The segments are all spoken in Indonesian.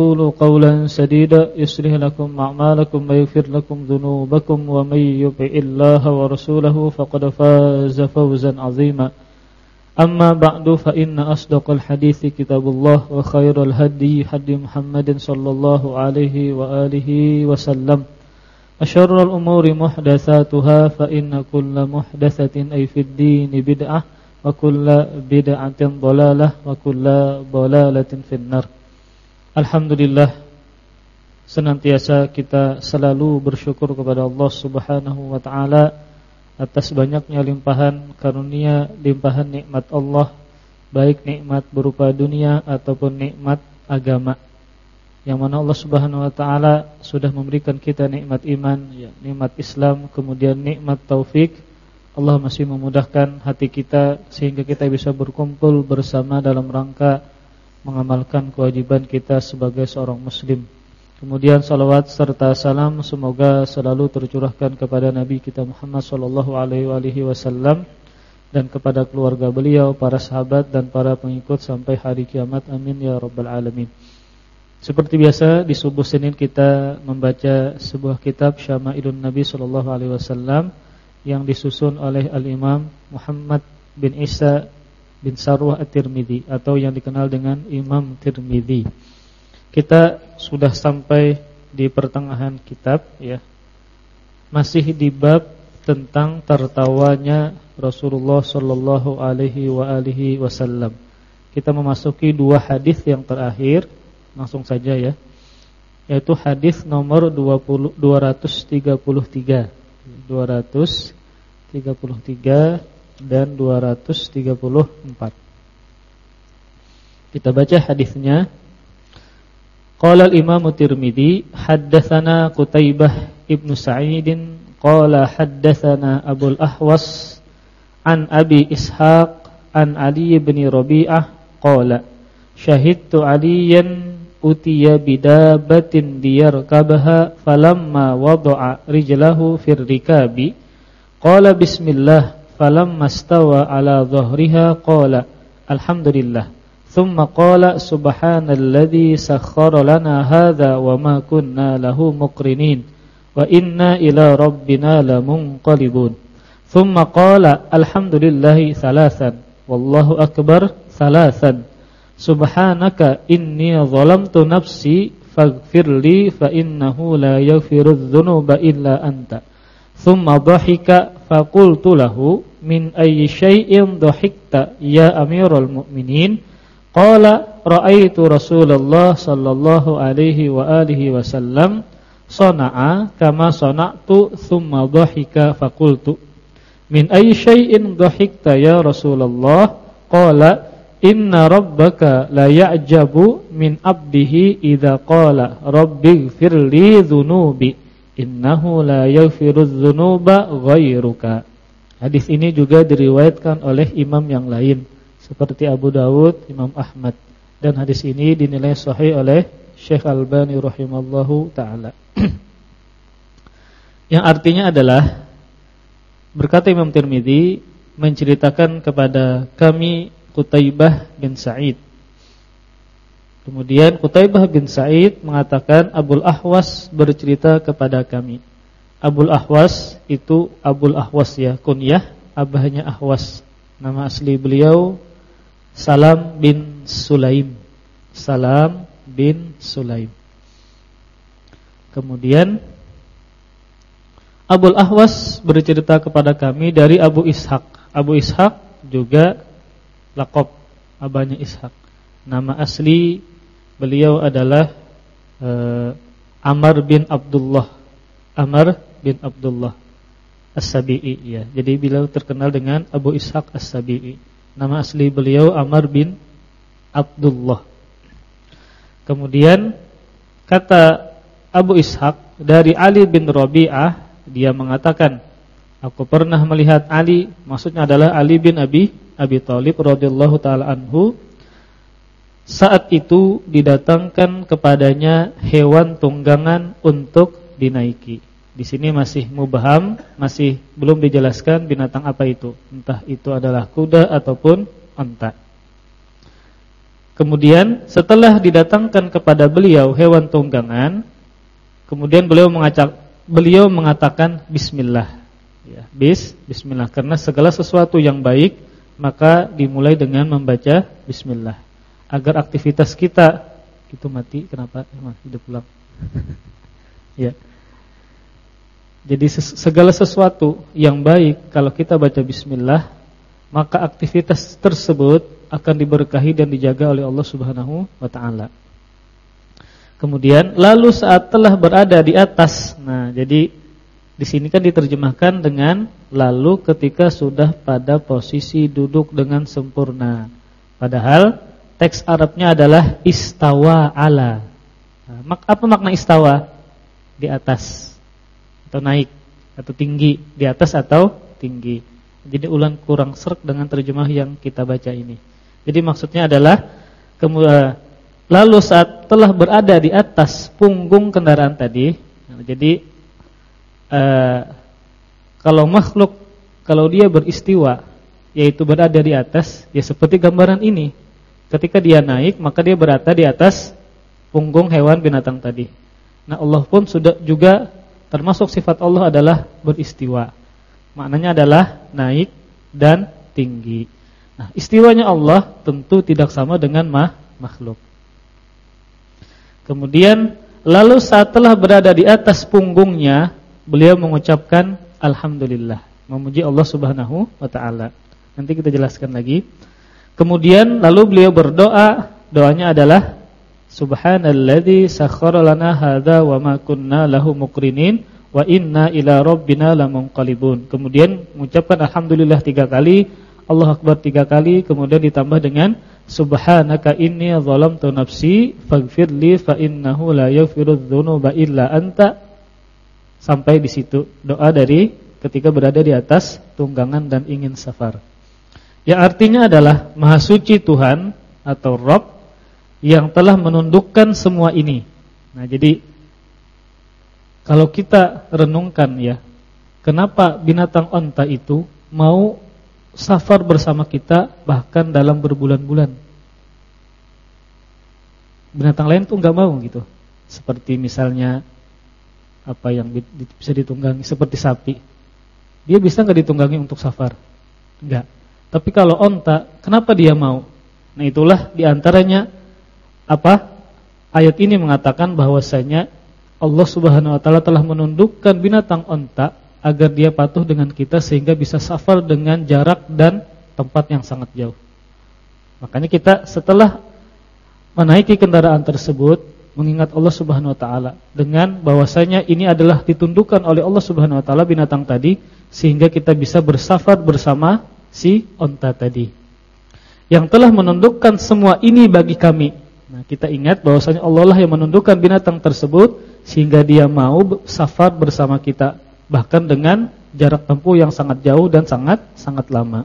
وقولوا قولا سديدا. يصلح لكم أعمالكم ويغفر لكم ذنوبكم ومن يطع الله ورسوله فقد فاز فوزا عظيما. أما بعد فإن أصدق الحديث كتاب الله وخير الهدي هدي محمد صلى الله عليه وآله وسلم. أشر الأمور محدثاتها فإن كل محدثة أي في الدين بدعة وكل بدعة ضلالة وكل ضلالة في النار. Alhamdulillah senantiasa kita selalu bersyukur kepada Allah Subhanahu wa taala atas banyaknya limpahan karunia, limpahan nikmat Allah, baik nikmat berupa dunia ataupun nikmat agama. Yang mana Allah Subhanahu wa taala sudah memberikan kita nikmat iman, ya, nikmat Islam, kemudian nikmat taufik. Allah masih memudahkan hati kita sehingga kita bisa berkumpul bersama dalam rangka mengamalkan kewajiban kita sebagai seorang muslim. Kemudian salawat serta salam semoga selalu tercurahkan kepada Nabi kita Muhammad sallallahu alaihi wasallam dan kepada keluarga beliau, para sahabat dan para pengikut sampai hari kiamat. Amin ya rabbal alamin. Seperti biasa di subuh Senin kita membaca sebuah kitab Syama'ilun Nabi sallallahu alaihi wasallam yang disusun oleh Al-Imam Muhammad bin Isa bin Sarwah At-Tirmidzi atau yang dikenal dengan Imam Tirmidzi. Kita sudah sampai di pertengahan kitab ya. Masih di bab tentang tertawanya Rasulullah sallallahu alaihi wa alihi wasallam. Kita memasuki dua hadis yang terakhir, langsung saja ya. Yaitu hadis nomor 20 233. 233 dan 234. Kita baca hadisnya. Qala al-Imam Tirmizi haddatsana Qutaibah ibnu Sa'id qala haddatsana Abu al-Ahwas an Abi Ishaq an Ali bin Rabi'ah qala syahidtu Aliyan utiya bidabatin diyarkabaha falamma wada'a rijlahu fir rikabi qala bismillah falamma stawa ala dhahriha qala alhamdulillah. Thumma qala subhanalladzi sakhkhara lana hadza wa ma kunna lahu muqrinin wa inna ila rabbina lamunqalibun. Thumma qala alhamdulillahi thalathan wallahu akbar thalathan. Subhanaka inni zalamtu nafsi faghfirli fa innahu la yaghfiru dhunuba illa anta thumma dhahika faqultu lahu min ayyi syai'in dhahikta ya amirul mu'minin? Qala ra'aitu Rasulullah sallallahu alaihi wa alihi wasallam sana'a kama sana'tu thumma dhahika faqultu. Min ayyi syai'in dhahikta ya Rasulullah? Qala inna rabbaka la ya'jabu min abdihi idza qala rabbighfirli dhunubi innahu la yaghfiru dzunuba ghairuka Hadis ini juga diriwayatkan oleh imam yang lain seperti Abu Dawud, Imam Ahmad dan hadis ini dinilai sahih oleh Syekh Albani rahimallahu taala. yang artinya adalah berkata Imam Tirmizi menceritakan kepada kami Qutaibah bin Sa'id. Kemudian Qutaibah bin Sa'id mengatakan Abul Ahwas bercerita kepada kami. Abul Ahwas itu Abul Ahwas ya kunyah abahnya Ahwas. Nama asli beliau Salam bin Sulaim. Salam bin Sulaim. Kemudian Abul Ahwas bercerita kepada kami dari Abu Ishaq. Abu Ishaq juga lakob abahnya Ishaq. Nama asli beliau adalah uh, Amr bin Abdullah Amr bin Abdullah As-Sabi'i ya. Jadi beliau terkenal dengan Abu Ishaq As-Sabi'i. Nama asli beliau Amr bin Abdullah. Kemudian kata Abu Ishaq dari Ali bin Rabi'ah dia mengatakan aku pernah melihat Ali maksudnya adalah Ali bin Abi Abi Thalib radhiyallahu taala anhu saat itu didatangkan kepadanya hewan tunggangan untuk dinaiki di sini masih mubaham, masih belum dijelaskan binatang apa itu. Entah itu adalah kuda ataupun unta. Kemudian setelah didatangkan kepada beliau hewan tunggangan, kemudian beliau mengacak, beliau mengatakan bismillah. Ya, bis, bismillah karena segala sesuatu yang baik maka dimulai dengan membaca bismillah. Agar aktivitas kita itu mati kenapa? Emang hidup ulang. ya. Jadi segala sesuatu yang baik kalau kita baca bismillah maka aktivitas tersebut akan diberkahi dan dijaga oleh Allah Subhanahu wa taala. Kemudian lalu saat telah berada di atas. Nah, jadi di sini kan diterjemahkan dengan lalu ketika sudah pada posisi duduk dengan sempurna. Padahal teks Arabnya adalah istawa ala. Nah, apa makna istawa? Di atas atau naik atau tinggi, di atas atau tinggi. Jadi ulang kurang serak dengan terjemah yang kita baca ini. Jadi maksudnya adalah eh, lalu saat telah berada di atas punggung kendaraan tadi. Jadi eh, kalau makhluk kalau dia beristiwa yaitu berada di atas ya seperti gambaran ini. Ketika dia naik maka dia berada di atas punggung hewan binatang tadi. Nah Allah pun sudah juga termasuk sifat Allah adalah beristiwa. Maknanya adalah naik dan tinggi. Nah, istiwanya Allah tentu tidak sama dengan makhluk. Kemudian lalu saat telah berada di atas punggungnya, beliau mengucapkan alhamdulillah, memuji Allah Subhanahu wa taala. Nanti kita jelaskan lagi. Kemudian lalu beliau berdoa, doanya adalah Subhanalladzi sakhkhara lana hadza wa ma kunna lahu muqrinin wa inna ila rabbina lamunqalibun. Kemudian mengucapkan alhamdulillah tiga kali, Allah akbar tiga kali, kemudian ditambah dengan subhanaka inni zalamtu nafsi faghfirli fa innahu la yaghfiru dzunuba illa anta. Sampai di situ doa dari ketika berada di atas tunggangan dan ingin safar. Yang artinya adalah Maha Suci Tuhan atau Rob yang telah menundukkan semua ini. Nah, jadi kalau kita renungkan ya, kenapa binatang onta itu mau safar bersama kita bahkan dalam berbulan-bulan? Binatang lain tuh nggak mau gitu. Seperti misalnya apa yang bisa ditunggangi seperti sapi. Dia bisa nggak ditunggangi untuk safar? Enggak. Tapi kalau onta, kenapa dia mau? Nah itulah di antaranya apa ayat ini mengatakan bahwasanya Allah Subhanahu wa taala telah menundukkan binatang onta agar dia patuh dengan kita sehingga bisa safar dengan jarak dan tempat yang sangat jauh. Makanya kita setelah menaiki kendaraan tersebut mengingat Allah Subhanahu wa taala dengan bahwasanya ini adalah ditundukkan oleh Allah Subhanahu wa taala binatang tadi sehingga kita bisa bersafar bersama si onta tadi. Yang telah menundukkan semua ini bagi kami. Nah, kita ingat bahwasanya Allah lah yang menundukkan binatang tersebut sehingga dia mau safar bersama kita bahkan dengan jarak tempuh yang sangat jauh dan sangat sangat lama.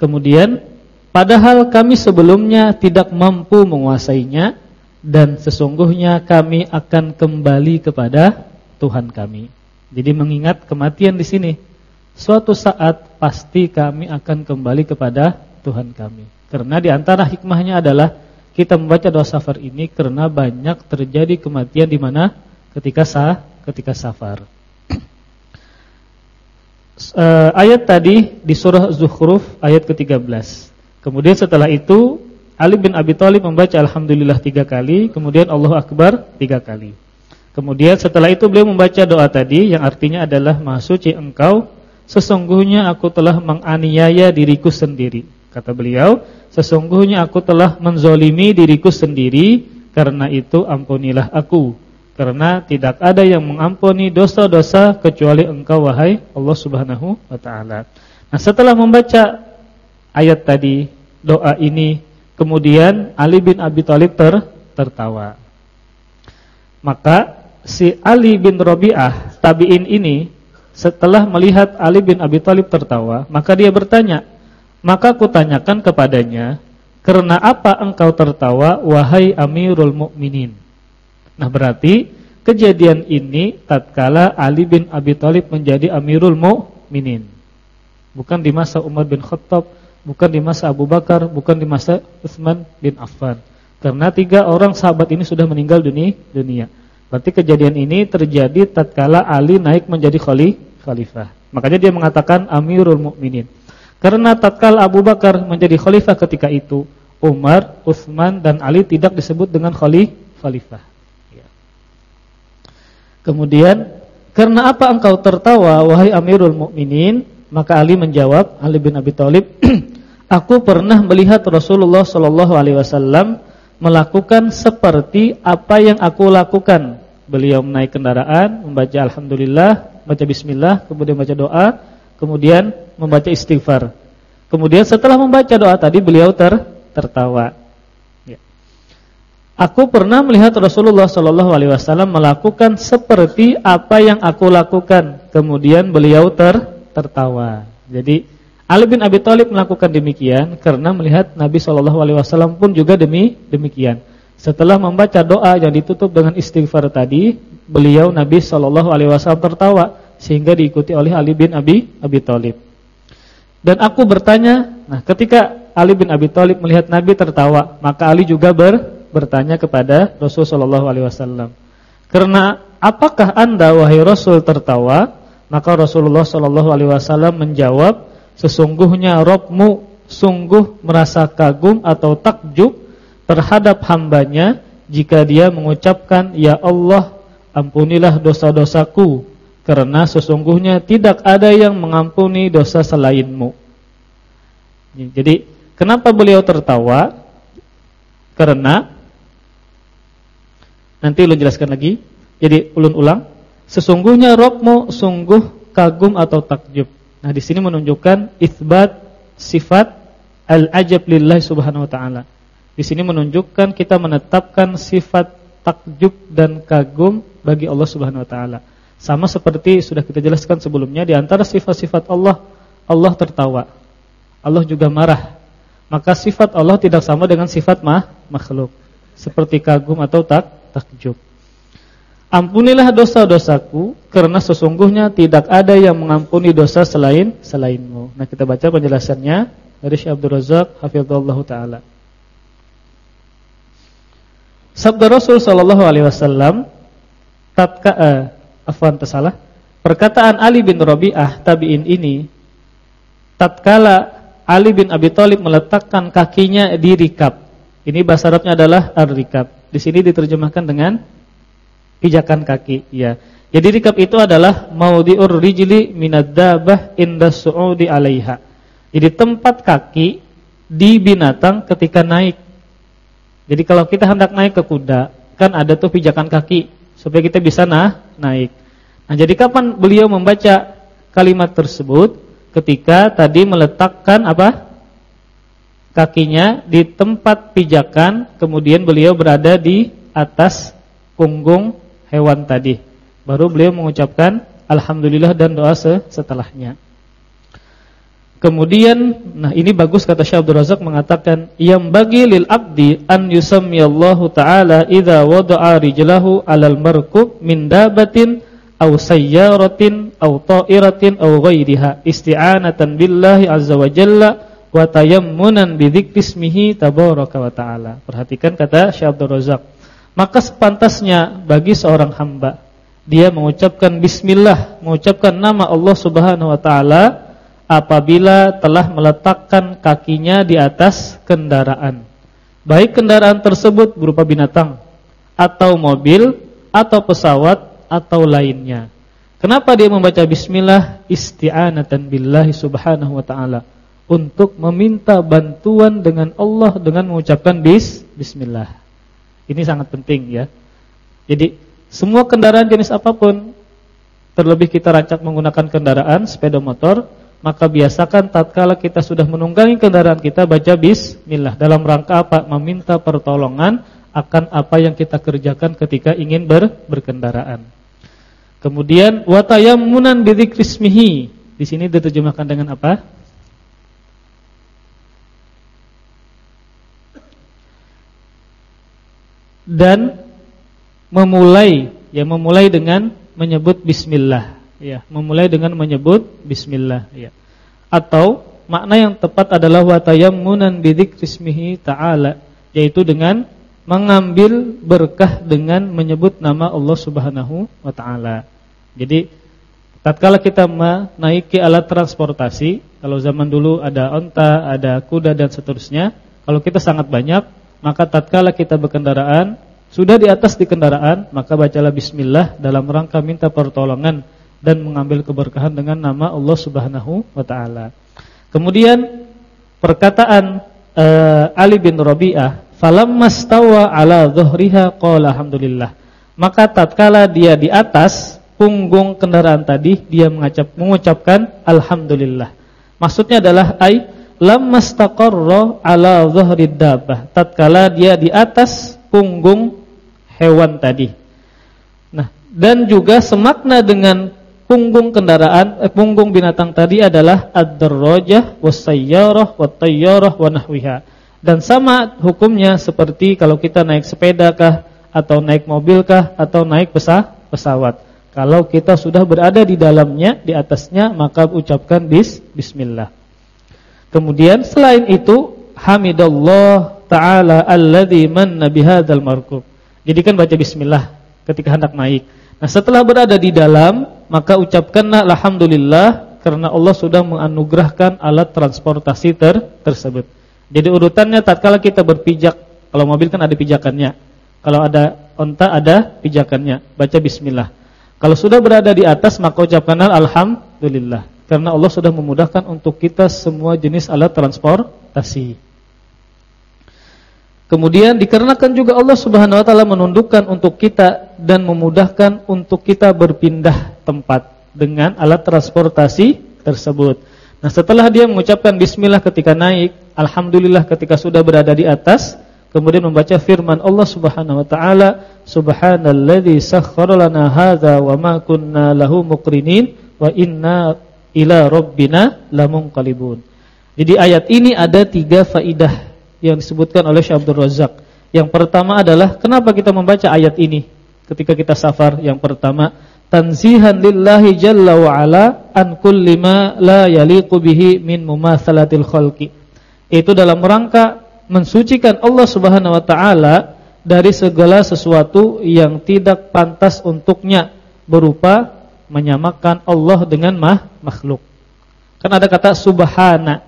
Kemudian padahal kami sebelumnya tidak mampu menguasainya dan sesungguhnya kami akan kembali kepada Tuhan kami. Jadi mengingat kematian di sini. Suatu saat pasti kami akan kembali kepada Tuhan kami. Karena di antara hikmahnya adalah kita membaca doa safar ini karena banyak terjadi kematian di mana ketika sah ketika safar. uh, ayat tadi di surah Zukhruf ayat ke-13. Kemudian setelah itu Ali bin Abi Thalib membaca alhamdulillah tiga kali, kemudian Allahu akbar tiga kali. Kemudian setelah itu beliau membaca doa tadi yang artinya adalah Maha suci engkau, sesungguhnya aku telah menganiaya diriku sendiri. Kata beliau, sesungguhnya aku telah menzolimi diriku sendiri, karena itu ampunilah aku. Karena tidak ada yang mengampuni dosa-dosa kecuali engkau wahai Allah subhanahu wa ta'ala. Nah setelah membaca ayat tadi, doa ini, kemudian Ali bin Abi Thalib ter tertawa. Maka si Ali bin Rabi'ah, tabi'in ini, setelah melihat Ali bin Abi Thalib tertawa, maka dia bertanya, maka kutanyakan kepadanya, "Karena apa engkau tertawa wahai Amirul Mukminin?" Nah, berarti kejadian ini tatkala Ali bin Abi Thalib menjadi Amirul Mukminin. Bukan di masa Umar bin Khattab bukan di masa Abu Bakar, bukan di masa Utsman bin Affan. Karena tiga orang sahabat ini sudah meninggal dunia. dunia. Berarti kejadian ini terjadi tatkala Ali naik menjadi khalifah. Makanya dia mengatakan Amirul Mukminin. Karena tatkala Abu Bakar menjadi khalifah ketika itu, Umar, Utsman dan Ali tidak disebut dengan khalifah. Ya. Kemudian, karena apa engkau tertawa wahai Amirul Mukminin? Maka Ali menjawab, Ali bin Abi Thalib, aku pernah melihat Rasulullah sallallahu alaihi wasallam melakukan seperti apa yang aku lakukan. Beliau menaik kendaraan, membaca alhamdulillah, baca bismillah, kemudian baca doa, kemudian membaca istighfar. Kemudian setelah membaca doa tadi beliau ter tertawa. Ya. Aku pernah melihat Rasulullah Shallallahu alaihi wasallam melakukan seperti apa yang aku lakukan. Kemudian beliau ter tertawa. Jadi Ali bin Abi Thalib melakukan demikian karena melihat Nabi Shallallahu alaihi wasallam pun juga demi demikian. Setelah membaca doa yang ditutup dengan istighfar tadi, beliau Nabi Shallallahu alaihi wasallam tertawa sehingga diikuti oleh Ali bin Abi Abi Thalib. Dan aku bertanya, nah ketika Ali bin Abi Thalib melihat Nabi tertawa, maka Ali juga ber, bertanya kepada Rasul Shallallahu alaihi wasallam. Karena apakah Anda wahai Rasul tertawa? Maka Rasulullah Shallallahu Alaihi Wasallam menjawab, sesungguhnya Robmu sungguh merasa kagum atau takjub terhadap hambanya jika dia mengucapkan, Ya Allah, ampunilah dosa-dosaku, karena sesungguhnya tidak ada yang mengampuni dosa selainmu. Jadi, kenapa beliau tertawa? Karena nanti ulun jelaskan lagi. Jadi ulun ulang Sesungguhnya Robmu sungguh kagum atau takjub. Nah, di sini menunjukkan isbat sifat al-ajab lillah subhanahu wa taala. Di sini menunjukkan kita menetapkan sifat takjub dan kagum bagi Allah subhanahu wa taala. Sama seperti sudah kita jelaskan sebelumnya di antara sifat-sifat Allah, Allah tertawa. Allah juga marah. Maka sifat Allah tidak sama dengan sifat mah, makhluk. Seperti kagum atau tak takjub. Ampunilah dosa-dosaku karena sesungguhnya tidak ada yang mengampuni dosa selain selainmu. Nah, kita baca penjelasannya dari Syekh Abdul Razak hafizallahu taala. Sabda Rasul sallallahu alaihi wasallam tatka uh, afwan tersalah. Perkataan Ali bin Rabi'ah tabi'in ini tatkala Ali bin Abi Thalib meletakkan kakinya di rikab. Ini bahasa Arabnya adalah ar-rikab. Di sini diterjemahkan dengan pijakan kaki ya. Jadi rikab itu adalah maudhi'ur rijli minad dabah inda su'udi 'alaiha. Jadi tempat kaki di binatang ketika naik. Jadi kalau kita hendak naik ke kuda, kan ada tuh pijakan kaki supaya kita bisa nah naik. Nah, jadi kapan beliau membaca kalimat tersebut? Ketika tadi meletakkan apa? kakinya di tempat pijakan, kemudian beliau berada di atas punggung hewan tadi. Baru beliau mengucapkan alhamdulillah dan doa setelahnya. Kemudian, nah ini bagus kata Syekh Abdul Razak mengatakan yang bagi lil abdi an yusammiyallahu taala idza wada'a rijlahu 'alal markub min dabatin aw sayyaratin aw ta'iratin aw ghairiha isti'anatan billahi azza wa jalla wa tayammunan bi dzikri ismihi tabaraka wa ta'ala. Perhatikan kata Syekh Abdul Razak maka sepantasnya bagi seorang hamba dia mengucapkan bismillah, mengucapkan nama Allah Subhanahu wa taala apabila telah meletakkan kakinya di atas kendaraan. Baik kendaraan tersebut berupa binatang atau mobil atau pesawat atau lainnya. Kenapa dia membaca bismillah isti'anatan billahi subhanahu wa ta'ala Untuk meminta bantuan dengan Allah dengan mengucapkan bis, bismillah ini sangat penting ya. Jadi semua kendaraan jenis apa pun terlebih kita rancak menggunakan kendaraan sepeda motor, maka biasakan tatkala kita sudah menunggangi kendaraan kita baca bismillah dalam rangka apa? Meminta pertolongan akan apa yang kita kerjakan ketika ingin ber berkendaraan. Kemudian watayammunan bidzikrismihi. Di sini diterjemahkan dengan apa? Dan memulai ya memulai dengan menyebut bismillah ya memulai dengan menyebut bismillah ya atau makna yang tepat adalah wa tayammunan bidzikrismihi ta'ala, yaitu dengan mengambil berkah dengan menyebut nama Allah Subhanahu wa taala. Jadi tatkala kita menaiki alat transportasi, kalau zaman dulu ada onta, ada kuda dan seterusnya, kalau kita sangat banyak, maka tatkala kita berkendaraan, sudah di atas di kendaraan, maka bacalah bismillah dalam rangka minta pertolongan dan mengambil keberkahan dengan nama Allah Subhanahu wa taala. Kemudian perkataan uh, Ali bin Rabi'ah Falamma stawa ala dhuhriha qala alhamdulillah. Maka tatkala dia di atas punggung kendaraan tadi dia mengacap, mengucapkan alhamdulillah. Maksudnya adalah ai lamma staqarra ala dhuhrid dabbah. Tatkala dia di atas punggung hewan tadi. Nah, dan juga semakna dengan punggung kendaraan eh, punggung binatang tadi adalah ad-darrajah was-sayyarah wat-tayyarah wa nahwiha dan sama hukumnya seperti kalau kita naik sepeda kah atau naik mobil kah atau naik pesah, pesawat. Kalau kita sudah berada di dalamnya, di atasnya, maka ucapkan bis, bismillah. Kemudian selain itu, hamidallah ta'ala alladhi manna bihadzal markub. Jadi kan baca bismillah ketika hendak naik. Nah, setelah berada di dalam, maka ucapkanlah alhamdulillah karena Allah sudah menganugerahkan alat transportasi ter tersebut. Jadi urutannya tatkala kita berpijak, kalau mobil kan ada pijakannya. Kalau ada onta ada pijakannya. Baca bismillah. Kalau sudah berada di atas maka ucapkanlah alhamdulillah. Karena Allah sudah memudahkan untuk kita semua jenis alat transportasi. Kemudian dikarenakan juga Allah Subhanahu wa taala menundukkan untuk kita dan memudahkan untuk kita berpindah tempat dengan alat transportasi tersebut. Nah, setelah dia mengucapkan bismillah ketika naik, alhamdulillah ketika sudah berada di atas, kemudian membaca firman Allah Subhanahu wa taala, subhanalladzi sakhkhara lana hadza wa ma kunna lahu muqrinin wa inna ila rabbina lamunqalibun. Jadi ayat ini ada tiga faidah yang disebutkan oleh Syekh Abdul Razak. Yang pertama adalah kenapa kita membaca ayat ini ketika kita safar? Yang pertama, tanzihan lillahi jalla wa ala an kulli ma la yaliqu bihi min mumatsalatil khalqi. Itu dalam rangka mensucikan Allah Subhanahu wa taala dari segala sesuatu yang tidak pantas untuknya berupa menyamakan Allah dengan mah, makhluk. Kan ada kata subhana,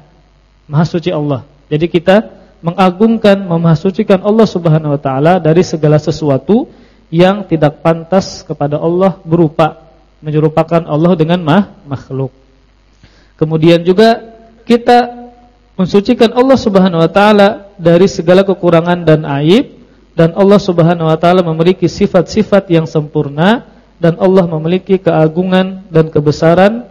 maha suci Allah. Jadi kita mengagungkan, memahasucikan Allah Subhanahu wa taala dari segala sesuatu yang tidak pantas kepada Allah berupa menyerupakan Allah dengan mah, makhluk. Kemudian juga kita mensucikan Allah Subhanahu wa taala dari segala kekurangan dan aib dan Allah Subhanahu wa taala memiliki sifat-sifat yang sempurna dan Allah memiliki keagungan dan kebesaran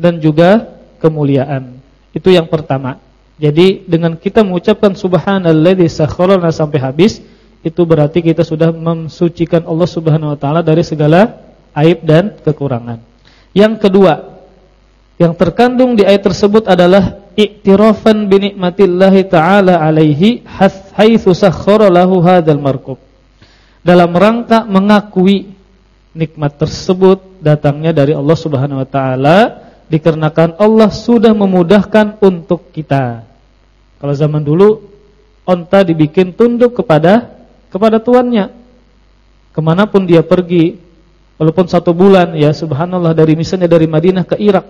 dan juga kemuliaan. Itu yang pertama. Jadi dengan kita mengucapkan subhanalladzi sakharana sampai habis itu berarti kita sudah mensucikan Allah Subhanahu wa taala dari segala aib dan kekurangan. Yang kedua, yang terkandung di ayat tersebut adalah i'tirafan bi nikmatillahi taala alaihi haitsu sakhkhara lahu markub. Dalam rangka mengakui nikmat tersebut datangnya dari Allah Subhanahu wa taala dikarenakan Allah sudah memudahkan untuk kita. Kalau zaman dulu onta dibikin tunduk kepada kepada tuannya. Ke mana pun dia pergi, walaupun satu bulan ya subhanallah dari misalnya dari Madinah ke Irak,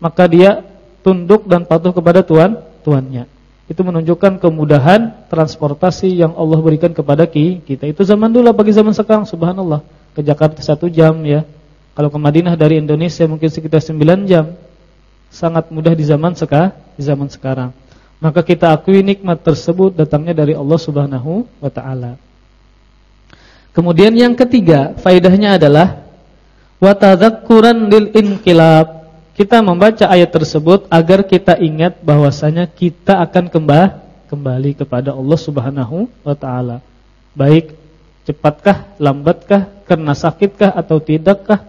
maka dia tunduk dan patuh kepada tuan tuannya. Itu menunjukkan kemudahan transportasi yang Allah berikan kepada kita. Itu zaman dulu bagi zaman sekarang subhanallah. Ke Jakarta satu jam ya. Kalau ke Madinah dari Indonesia mungkin sekitar 9 jam. Sangat mudah di zaman sekarang, di zaman sekarang. Maka kita akui nikmat tersebut datangnya dari Allah Subhanahu wa taala. Kemudian yang ketiga, faedahnya adalah wa tadhakkuran lil inqilab. Kita membaca ayat tersebut agar kita ingat bahwasanya kita akan kembali kembali kepada Allah Subhanahu wa taala. Baik cepatkah, lambatkah, karena sakitkah atau tidakkah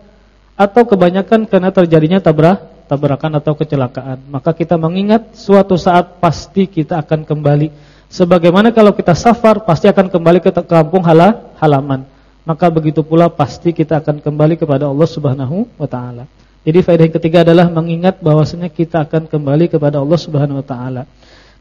atau kebanyakan karena terjadinya tabrak tabrakan atau kecelakaan. Maka kita mengingat suatu saat pasti kita akan kembali Sebagaimana kalau kita safar pasti akan kembali ke kampung halaman. Maka begitu pula pasti kita akan kembali kepada Allah Subhanahu wa taala. Jadi faedah yang ketiga adalah mengingat bahwasanya kita akan kembali kepada Allah Subhanahu wa taala.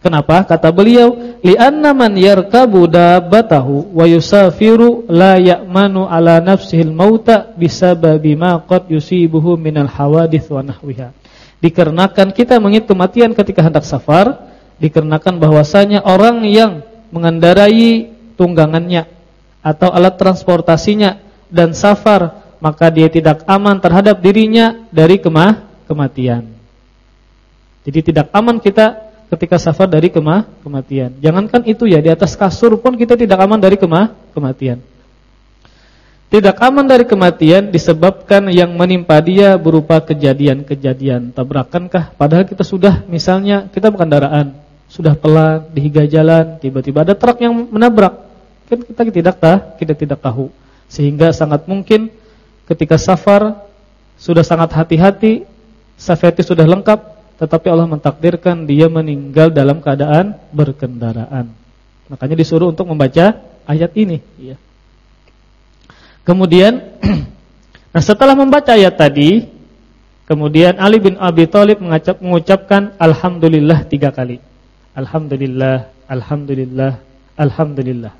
Kenapa? Kata beliau, li'anna man yarkabu dabbatahu wa yusafiru la ya'manu ala nafsihil mauta bisababi ma qad yusibuhu minal hawadits wa nahwiha. Dikarenakan kita mengingat kematian ketika hendak safar, dikarenakan bahwasanya orang yang mengendarai tunggangannya atau alat transportasinya dan safar maka dia tidak aman terhadap dirinya dari kemah kematian. Jadi tidak aman kita ketika safar dari kemah kematian. Jangankan itu ya, di atas kasur pun kita tidak aman dari kemah kematian. Tidak aman dari kematian disebabkan yang menimpa dia berupa kejadian-kejadian tabrakankah padahal kita sudah misalnya kita berkendaraan sudah pelan di higa jalan tiba-tiba ada truk yang menabrak kan kita tidak tahu kita tidak tahu sehingga sangat mungkin ketika safar sudah sangat hati-hati, safety sudah lengkap, tetapi Allah mentakdirkan dia meninggal dalam keadaan berkendaraan. Makanya disuruh untuk membaca ayat ini. Ya. Kemudian, nah setelah membaca ayat tadi, kemudian Ali bin Abi Thalib mengucap, mengucapkan Alhamdulillah tiga kali. Alhamdulillah, Alhamdulillah, Alhamdulillah.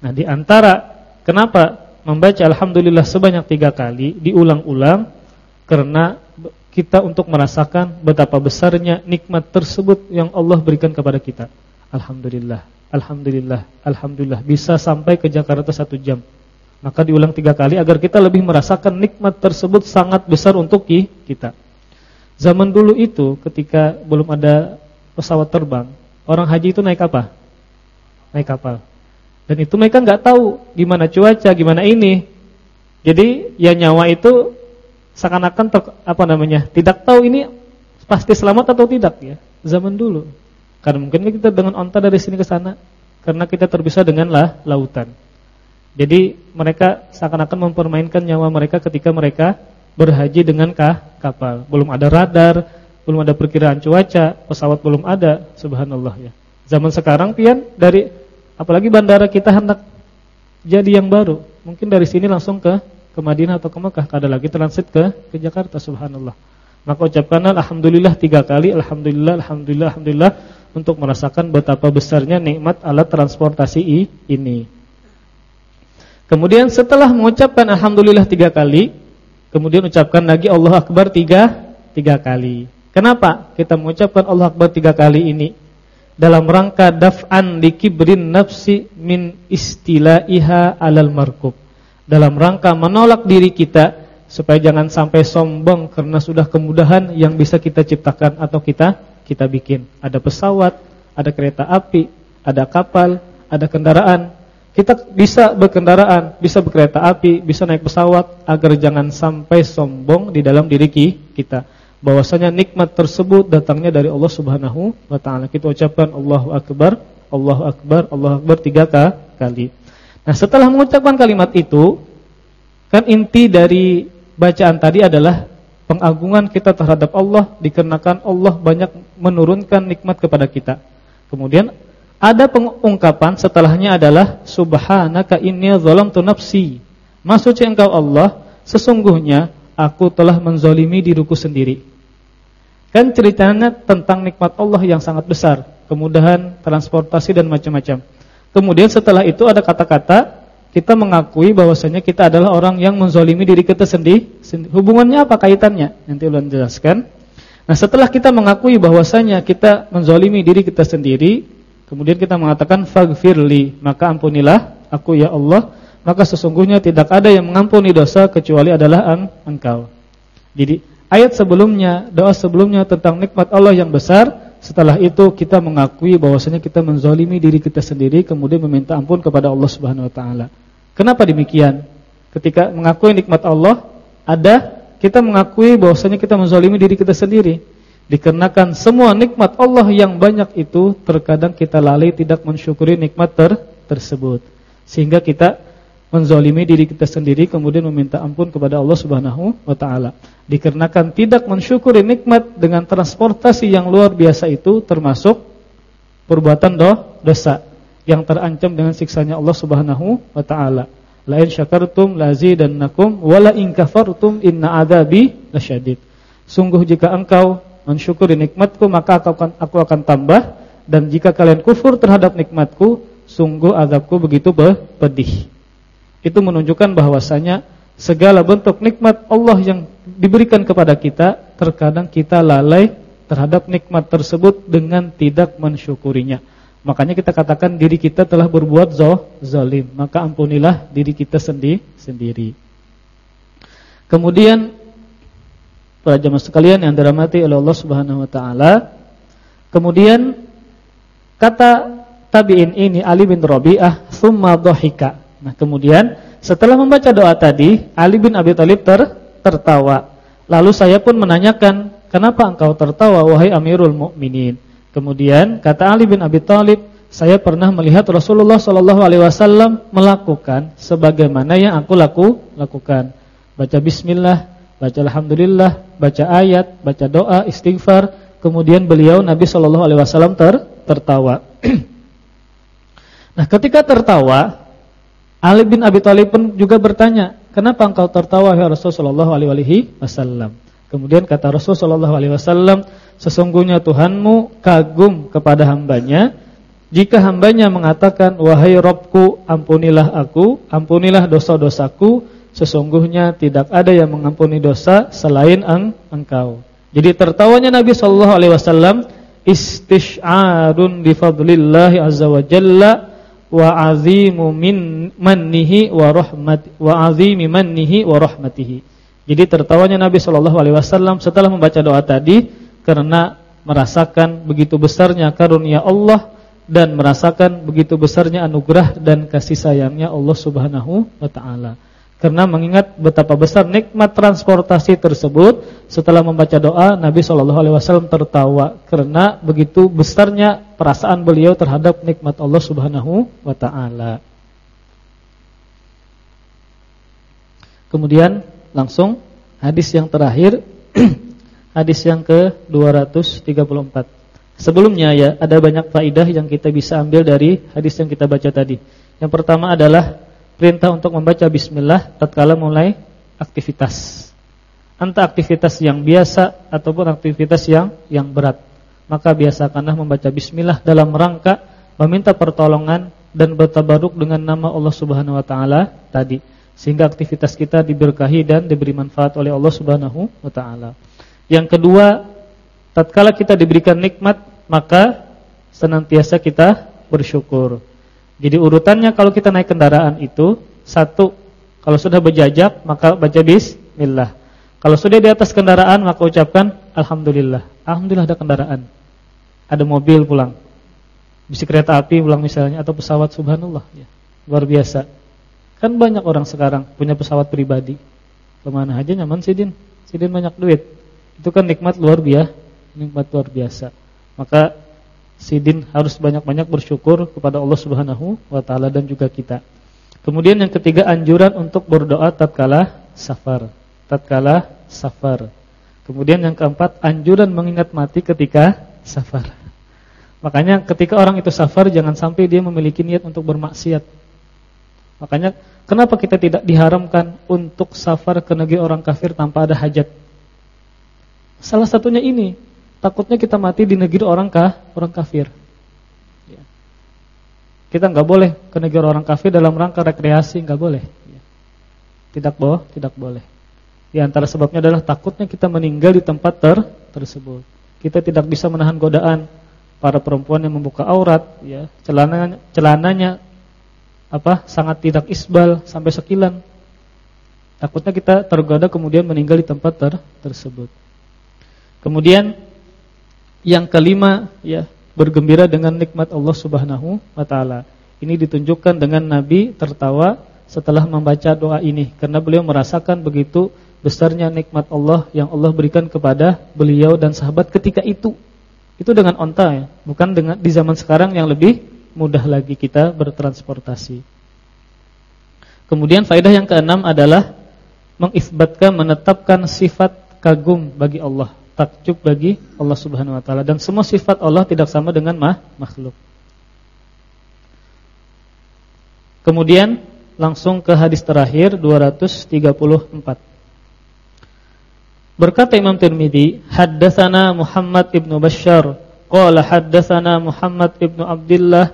Nah di antara kenapa membaca alhamdulillah sebanyak tiga kali diulang-ulang karena kita untuk merasakan betapa besarnya nikmat tersebut yang Allah berikan kepada kita. Alhamdulillah, alhamdulillah, alhamdulillah bisa sampai ke Jakarta satu jam. Maka diulang tiga kali agar kita lebih merasakan nikmat tersebut sangat besar untuk kita. Zaman dulu itu ketika belum ada pesawat terbang, orang haji itu naik apa? Naik kapal. Dan itu mereka nggak tahu gimana cuaca, gimana ini. Jadi ya nyawa itu seakan-akan apa namanya tidak tahu ini pasti selamat atau tidak ya zaman dulu. Karena mungkin kita dengan onta dari sini ke sana karena kita terpisah dengan lah lautan. Jadi mereka seakan-akan mempermainkan nyawa mereka ketika mereka berhaji dengan kah kapal. Belum ada radar, belum ada perkiraan cuaca, pesawat belum ada, subhanallah ya. Zaman sekarang pian dari Apalagi bandara kita hendak jadi yang baru. Mungkin dari sini langsung ke ke Madinah atau ke Mekah, kada lagi transit ke ke Jakarta subhanallah. Maka ucapkanlah alhamdulillah tiga kali, alhamdulillah, alhamdulillah, alhamdulillah untuk merasakan betapa besarnya nikmat alat transportasi ini. Kemudian setelah mengucapkan alhamdulillah tiga kali, kemudian ucapkan lagi Allah Akbar tiga tiga kali. Kenapa kita mengucapkan Allah Akbar tiga kali ini? dalam rangka daf'an likibrin nafsi min istilaiha alal markub. Dalam rangka menolak diri kita supaya jangan sampai sombong karena sudah kemudahan yang bisa kita ciptakan atau kita kita bikin. Ada pesawat, ada kereta api, ada kapal, ada kendaraan. Kita bisa berkendaraan, bisa berkereta api, bisa naik pesawat agar jangan sampai sombong di dalam diri kita bahwasanya nikmat tersebut datangnya dari Allah Subhanahu wa taala. Kita ucapkan Allahu akbar, Allahu akbar, Allahu akbar tiga kali. Nah, setelah mengucapkan kalimat itu, kan inti dari bacaan tadi adalah pengagungan kita terhadap Allah dikarenakan Allah banyak menurunkan nikmat kepada kita. Kemudian ada pengungkapan setelahnya adalah subhanaka inni dzalamtu nafsi. Maksudnya engkau Allah, sesungguhnya aku telah menzalimi diriku sendiri. Kan ceritanya tentang nikmat Allah yang sangat besar, kemudahan transportasi dan macam-macam. Kemudian setelah itu ada kata-kata kita mengakui bahwasanya kita adalah orang yang menzolimi diri kita sendiri. Hubungannya apa kaitannya? Nanti ulun jelaskan. Nah, setelah kita mengakui bahwasanya kita menzolimi diri kita sendiri, kemudian kita mengatakan faghfirli, maka ampunilah aku ya Allah, maka sesungguhnya tidak ada yang mengampuni dosa kecuali adalah engkau. Jadi ayat sebelumnya, doa sebelumnya tentang nikmat Allah yang besar, setelah itu kita mengakui bahwasanya kita menzalimi diri kita sendiri kemudian meminta ampun kepada Allah Subhanahu wa taala. Kenapa demikian? Ketika mengakui nikmat Allah, ada kita mengakui bahwasanya kita menzalimi diri kita sendiri. Dikarenakan semua nikmat Allah yang banyak itu terkadang kita lalai tidak mensyukuri nikmat ter tersebut. Sehingga kita menzalimi diri kita sendiri kemudian meminta ampun kepada Allah Subhanahu wa taala. Dikarenakan tidak mensyukuri nikmat dengan transportasi yang luar biasa itu termasuk perbuatan doh, dosa yang terancam dengan siksanya Allah Subhanahu wa taala. La syakartum lazidannakum wala in kafartum inna adzabi lasyadid. Sungguh jika engkau mensyukuri nikmatku maka aku akan, aku akan tambah dan jika kalian kufur terhadap nikmatku sungguh azabku begitu pedih. Itu menunjukkan bahwasanya segala bentuk nikmat Allah yang diberikan kepada kita terkadang kita lalai terhadap nikmat tersebut dengan tidak mensyukurinya. Makanya kita katakan diri kita telah berbuat zalim, maka ampunilah diri kita sendi sendiri. Kemudian para jemaah sekalian yang dirahmati oleh Allah Subhanahu wa taala, kemudian kata tabi'in ini Ali bin Rabi'ah thumma dhahika. Nah, kemudian setelah membaca doa tadi, Ali bin Abi Thalib ter tertawa. Lalu saya pun menanyakan, "Kenapa engkau tertawa wahai Amirul Mukminin?" Kemudian kata Ali bin Abi Thalib, saya pernah melihat Rasulullah Shallallahu alaihi wasallam melakukan sebagaimana yang aku laku lakukan. Baca bismillah, baca alhamdulillah, baca ayat, baca doa, istighfar, kemudian beliau Nabi Shallallahu alaihi wasallam ter tertawa. nah, ketika tertawa, Ali bin Abi Thalib pun juga bertanya, "Kenapa engkau tertawa ya Rasulullah Shallallahu alaihi wasallam?" Kemudian kata Rasul sallallahu alaihi wasallam, sesungguhnya Tuhanmu kagum kepada hambanya jika hambanya mengatakan wahai Robku ampunilah aku, ampunilah dosa-dosaku, sesungguhnya tidak ada yang mengampuni dosa selain eng engkau. Jadi tertawanya Nabi sallallahu alaihi wasallam istisyarun bi fadlillahi azza wa jalla wa azimu min mannihi wa rahmat wa azimi mannihi wa rahmatihi. Jadi tertawanya Nabi Shallallahu Alaihi Wasallam setelah membaca doa tadi karena merasakan begitu besarnya karunia Allah dan merasakan begitu besarnya anugerah dan kasih sayangnya Allah Subhanahu Wa Taala. Karena mengingat betapa besar nikmat transportasi tersebut, setelah membaca doa Nabi Shallallahu Alaihi Wasallam tertawa karena begitu besarnya perasaan beliau terhadap nikmat Allah Subhanahu Wa Taala. Kemudian langsung hadis yang terakhir hadis yang ke-234. Sebelumnya ya ada banyak faidah yang kita bisa ambil dari hadis yang kita baca tadi. Yang pertama adalah perintah untuk membaca bismillah tatkala mulai aktivitas. Entah aktivitas yang biasa ataupun aktivitas yang yang berat. Maka biasakanlah membaca bismillah dalam rangka meminta pertolongan dan bertabaruk dengan nama Allah Subhanahu wa taala tadi sehingga aktivitas kita diberkahi dan diberi manfaat oleh Allah Subhanahu wa taala. Yang kedua, tatkala kita diberikan nikmat, maka senantiasa kita bersyukur. Jadi urutannya kalau kita naik kendaraan itu, satu, kalau sudah berjajak maka baca bismillah. Kalau sudah di atas kendaraan maka ucapkan alhamdulillah. Alhamdulillah ada kendaraan. Ada mobil pulang. Bisa kereta api pulang misalnya atau pesawat subhanallah ya. Luar biasa. Kan banyak orang sekarang punya pesawat pribadi. Ke mana aja nyaman Sidin. Sidin banyak duit. Itu kan nikmat luar biasa. Nikmat luar biasa. Maka Sidin harus banyak-banyak bersyukur kepada Allah Subhanahu wa taala dan juga kita. Kemudian yang ketiga anjuran untuk berdoa tatkala safar. Tatkala safar. Kemudian yang keempat anjuran mengingat mati ketika safar. Makanya ketika orang itu safar jangan sampai dia memiliki niat untuk bermaksiat. Makanya kenapa kita tidak diharamkan untuk safar ke negeri orang kafir tanpa ada hajat? Salah satunya ini, takutnya kita mati di negeri orang kah, orang kafir. Ya. Kita nggak boleh ke negeri orang kafir dalam rangka rekreasi, nggak boleh. Ya. Tidak boleh, tidak boleh. Di antara sebabnya adalah takutnya kita meninggal di tempat ter tersebut. Kita tidak bisa menahan godaan para perempuan yang membuka aurat, ya, celananya, celananya apa sangat tidak isbal sampai sekilan. Takutnya kita tergoda kemudian meninggal di tempat ter tersebut. Kemudian yang kelima ya, bergembira dengan nikmat Allah Subhanahu wa taala. Ini ditunjukkan dengan Nabi tertawa setelah membaca doa ini karena beliau merasakan begitu besarnya nikmat Allah yang Allah berikan kepada beliau dan sahabat ketika itu. Itu dengan onta ya, bukan dengan di zaman sekarang yang lebih mudah lagi kita bertransportasi. Kemudian faedah yang keenam adalah mengisbatkan menetapkan sifat kagum bagi Allah, takjub bagi Allah Subhanahu wa taala dan semua sifat Allah tidak sama dengan makhluk. Kemudian langsung ke hadis terakhir 234. Berkata Imam Tirmidzi, haddatsana Muhammad ibnu Bashar, qala haddatsana Muhammad ibnu Abdullah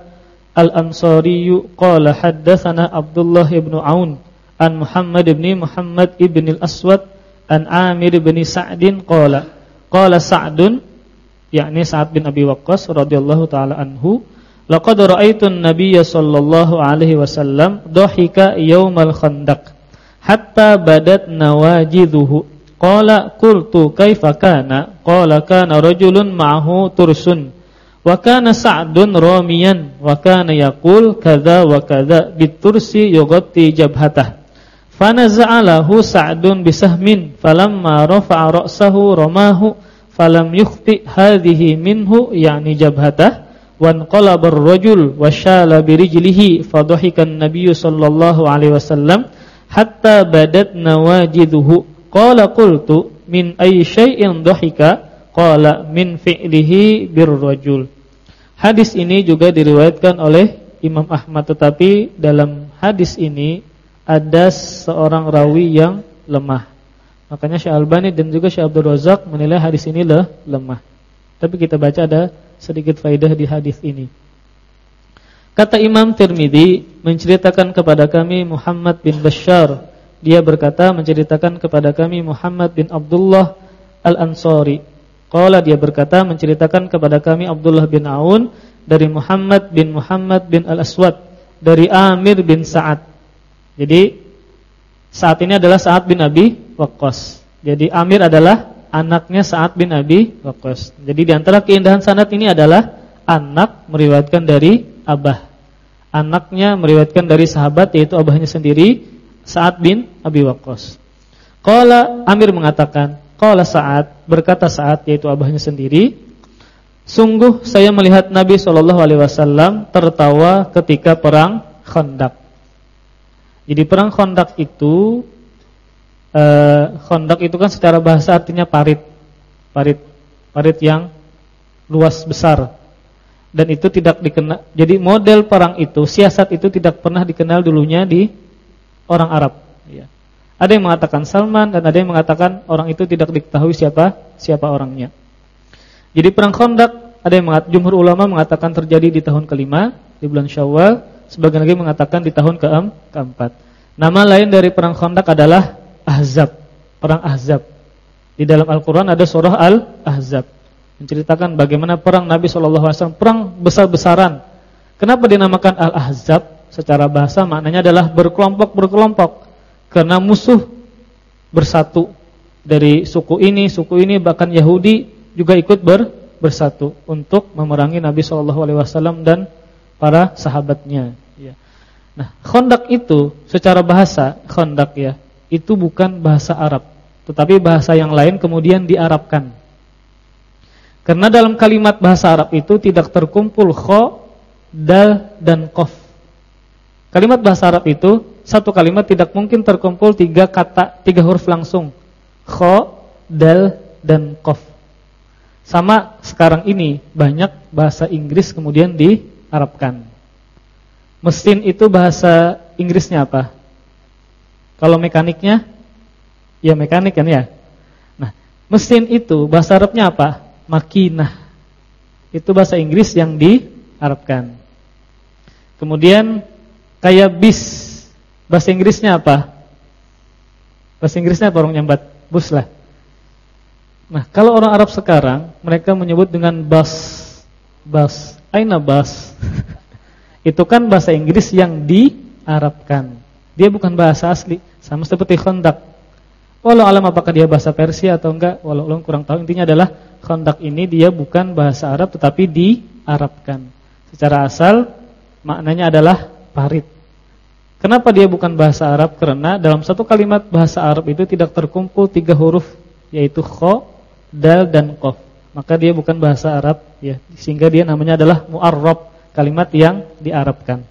Al-Ansari, qala haddatsana Abdullah ibnu Aun an Muhammad ibni Muhammad ibn al-Aswad an Amir ibn Sa'din qala qala Sa'dun yakni Sa'ad bin Abi Waqqas radhiyallahu taala anhu laqad ra'aitu an-nabiyya sallallahu alaihi wasallam dhahika yaumal khandaq hatta badat nawajidhuhu qala qultu kaifa kana? Qala kana rajulun ma'ahu tursun. Wa kana Sa'dun ramiyan. Wa kana yaqul kadza wa kadza bitursi yughatti jabhatah. Fanaza'alahu Sa'dun bisahmin. Falamma rafa'a ra'sahu ramahu. Falam yukhti hadhihi minhu yani jabhatah. Wan qalaba ar-rajul wasyala birijlihi fadhahikan nabiyyu sallallahu alaihi wasallam hatta badat nawajiduhu qala qultu min ayyi syai'in dhahika qala min fi'lihi birrajul Hadis ini juga diriwayatkan oleh Imam Ahmad tetapi dalam hadis ini ada seorang rawi yang lemah. Makanya Syekh Albani dan juga Syekh Abdul Razak menilai hadis ini le lemah. Tapi kita baca ada sedikit faidah di hadis ini. Kata Imam Tirmidzi menceritakan kepada kami Muhammad bin Bashar. Dia berkata menceritakan kepada kami Muhammad bin Abdullah Al-Ansari. Qala dia berkata menceritakan kepada kami Abdullah bin Aun dari Muhammad bin Muhammad bin Al-Aswad dari Amir bin Sa'ad jadi saat ini adalah Sa'ad bin Abi Waqqas. Jadi Amir adalah anaknya Sa'ad bin Abi Waqqas. Jadi di antara keindahan sanad ini adalah anak meriwayatkan dari abah. Anaknya meriwayatkan dari sahabat yaitu abahnya sendiri Sa'ad bin Abi Waqqas. Qala Amir mengatakan, qala Sa'ad berkata Sa'ad yaitu abahnya sendiri, sungguh saya melihat Nabi sallallahu alaihi wasallam tertawa ketika perang Khandaq. Jadi perang Khandaq itu eh, Khandaq itu kan secara bahasa artinya parit. Parit parit yang luas besar. Dan itu tidak dikenal. Jadi model perang itu, siasat itu tidak pernah dikenal dulunya di orang Arab, ya. Ada yang mengatakan Salman dan ada yang mengatakan orang itu tidak diketahui siapa siapa orangnya. Jadi perang Khandaq ada yang mengatakan jumhur ulama mengatakan terjadi di tahun kelima di bulan Syawal Sebagian lagi mengatakan di tahun ke keempat. Nama lain dari perang Khandaq adalah Ahzab, perang Ahzab. Di dalam Al-Qur'an ada surah Al-Ahzab menceritakan bagaimana perang Nabi SAW perang besar-besaran. Kenapa dinamakan Al-Ahzab? Secara bahasa maknanya adalah berkelompok-berkelompok karena musuh bersatu dari suku ini, suku ini bahkan Yahudi juga ikut ber, bersatu untuk memerangi Nabi SAW dan para sahabatnya. Ya. Nah, khondak itu secara bahasa khondak ya, itu bukan bahasa Arab, tetapi bahasa yang lain kemudian diarabkan. Karena dalam kalimat bahasa Arab itu tidak terkumpul kho, dal dan kof. Kalimat bahasa Arab itu satu kalimat tidak mungkin terkumpul tiga kata, tiga huruf langsung. Kho, dal dan kof. Sama sekarang ini banyak bahasa Inggris kemudian di Arabkan. Mesin itu bahasa Inggrisnya apa? Kalau mekaniknya ya mekanik kan ya. Nah, mesin itu bahasa Arabnya apa? Makinah. Itu bahasa Inggris yang diarabkan. Kemudian kayak bis bahasa Inggrisnya apa? Bahasa Inggrisnya apa orang nyambat? Bus lah. Nah, kalau orang Arab sekarang mereka menyebut dengan bus. Bus. Aina bas. Itu kan bahasa Inggris yang diarabkan. Dia bukan bahasa asli, sama seperti khandak. Walau alam apakah dia bahasa Persia atau enggak, walau alam kurang tahu. Intinya adalah khandak ini dia bukan bahasa Arab tetapi diarabkan. Secara asal maknanya adalah parit. Kenapa dia bukan bahasa Arab? Karena dalam satu kalimat bahasa Arab itu tidak terkumpul tiga huruf yaitu kho, dal dan qaf. Maka dia bukan bahasa Arab ya. Sehingga dia namanya adalah mu'arrab kalimat yang diarabkan.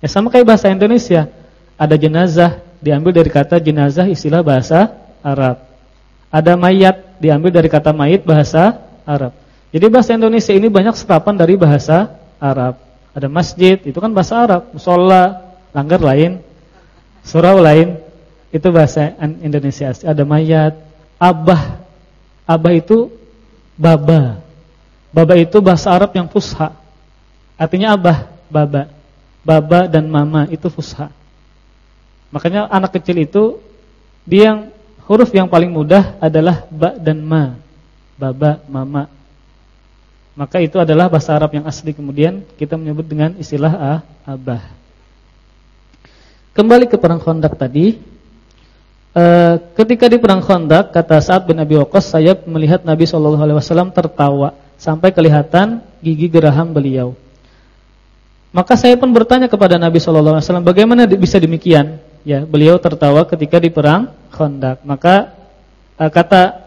Ya sama kayak bahasa Indonesia. Ada jenazah diambil dari kata jenazah istilah bahasa Arab. Ada mayat diambil dari kata mayit bahasa Arab. Jadi bahasa Indonesia ini banyak serapan dari bahasa Arab ada masjid itu kan bahasa Arab. Musola langgar lain surau lain. Itu bahasa Indonesia. Ada mayat abah. Abah itu baba. Baba itu bahasa Arab yang fusha. Artinya abah baba. Baba dan mama itu fusha. Makanya anak kecil itu dia yang huruf yang paling mudah adalah ba dan ma. Baba mama maka itu adalah bahasa Arab yang asli kemudian kita menyebut dengan istilah ah, abah kembali ke perang Khandaq tadi e, ketika di perang Khandaq kata Sa'ad bin Abi Waqqas saya melihat Nabi wasallam tertawa sampai kelihatan gigi geraham beliau maka saya pun bertanya kepada Nabi Wasallam, bagaimana bisa demikian? Ya, beliau tertawa ketika di perang Khandaq. Maka uh, kata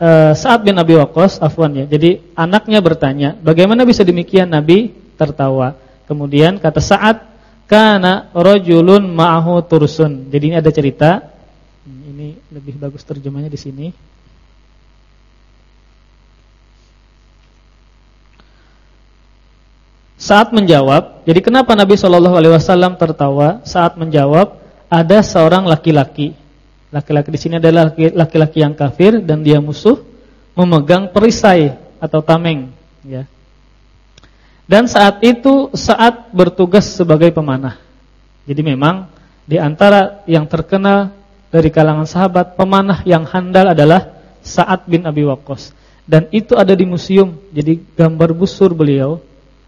uh, Sa'ad bin Abi Waqqas, afwan ya. Jadi anaknya bertanya, bagaimana bisa demikian? Nabi tertawa. Kemudian kata Sa'ad, kana rajulun ma'ahu tursun. Jadi ini ada cerita. Ini lebih bagus terjemahnya di sini. Saat menjawab, jadi kenapa Nabi Shallallahu Alaihi Wasallam tertawa saat menjawab? Ada seorang laki-laki, laki-laki di sini adalah laki-laki yang kafir dan dia musuh, memegang perisai atau tameng, ya. Dan saat itu saat bertugas sebagai pemanah. Jadi memang di antara yang terkenal dari kalangan sahabat pemanah yang handal adalah Sa'ad bin Abi Waqqas. Dan itu ada di museum. Jadi gambar busur beliau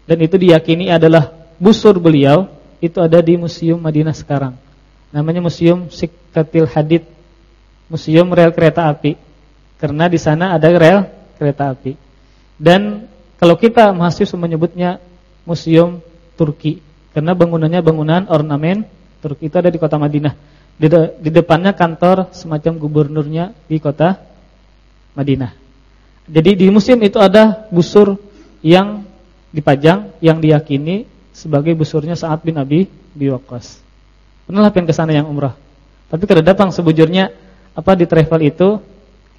dan itu diyakini adalah busur beliau itu ada di Museum Madinah sekarang. Namanya Museum Sikatil Hadid, Museum Rel Kereta Api. Karena di sana ada rel kereta api. Dan kalau kita mahasiswa menyebutnya Museum Turki karena bangunannya bangunan ornamen Turki itu ada di kota Madinah. Di, de di depannya kantor semacam gubernurnya di kota Madinah. Jadi di museum itu ada busur yang dipajang yang diyakini sebagai busurnya saat bin Abi Waqqas. Pernah pengen ke yang umrah. Tapi kada datang sebujurnya apa di travel itu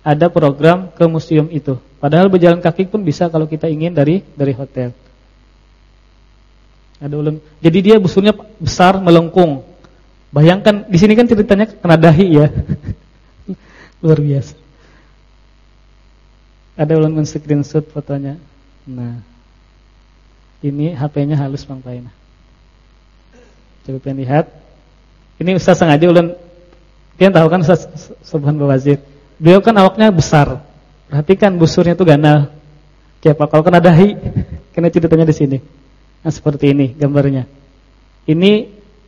ada program ke museum itu. Padahal berjalan kaki pun bisa kalau kita ingin dari dari hotel. Ada ulun. Jadi dia busurnya besar melengkung. Bayangkan di sini kan ceritanya kena dahi ya. Luar biasa. Ada ulun men-screenshot fotonya. Nah, ini HP-nya halus Bang Paina. Coba pengen lihat. Ini Ustaz sengaja ulun Kalian tahu kan Ustaz Subhan Bawazir. Beliau kan awaknya besar. Perhatikan busurnya itu ganal. Siapa kalau kena dahi, kena ceritanya di sini. Nah, seperti ini gambarnya. Ini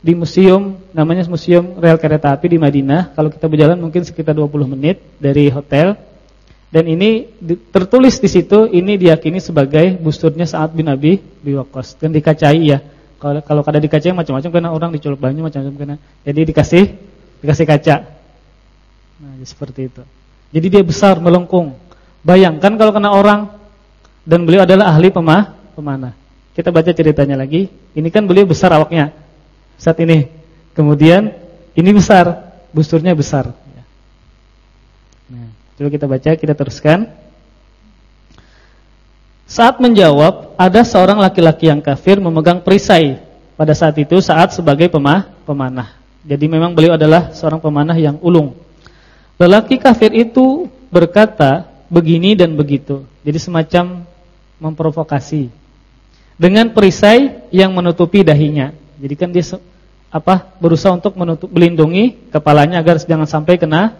di museum namanya Museum Rel Kereta Api di Madinah. Kalau kita berjalan mungkin sekitar 20 menit dari hotel. Dan ini tertulis di situ ini diyakini sebagai busturnya saat bin Abi Waqqas dan dikacai ya. Kalau kalau kada dikacai macam-macam karena orang diculuk banyak macam-macam karena. Jadi dikasih dikasih kaca. Nah, seperti itu. Jadi dia besar melengkung. Bayangkan kalau kena orang dan beliau adalah ahli pemah pemanah. Kita baca ceritanya lagi. Ini kan beliau besar awaknya. Saat ini. Kemudian ini besar, busturnya besar. Nah. Coba kita baca, kita teruskan. Saat menjawab, ada seorang laki-laki yang kafir memegang perisai pada saat itu saat sebagai pemah, pemanah. Jadi memang beliau adalah seorang pemanah yang ulung. Lelaki kafir itu berkata begini dan begitu. Jadi semacam memprovokasi. Dengan perisai yang menutupi dahinya. Jadi kan dia apa berusaha untuk menutup melindungi kepalanya agar jangan sampai kena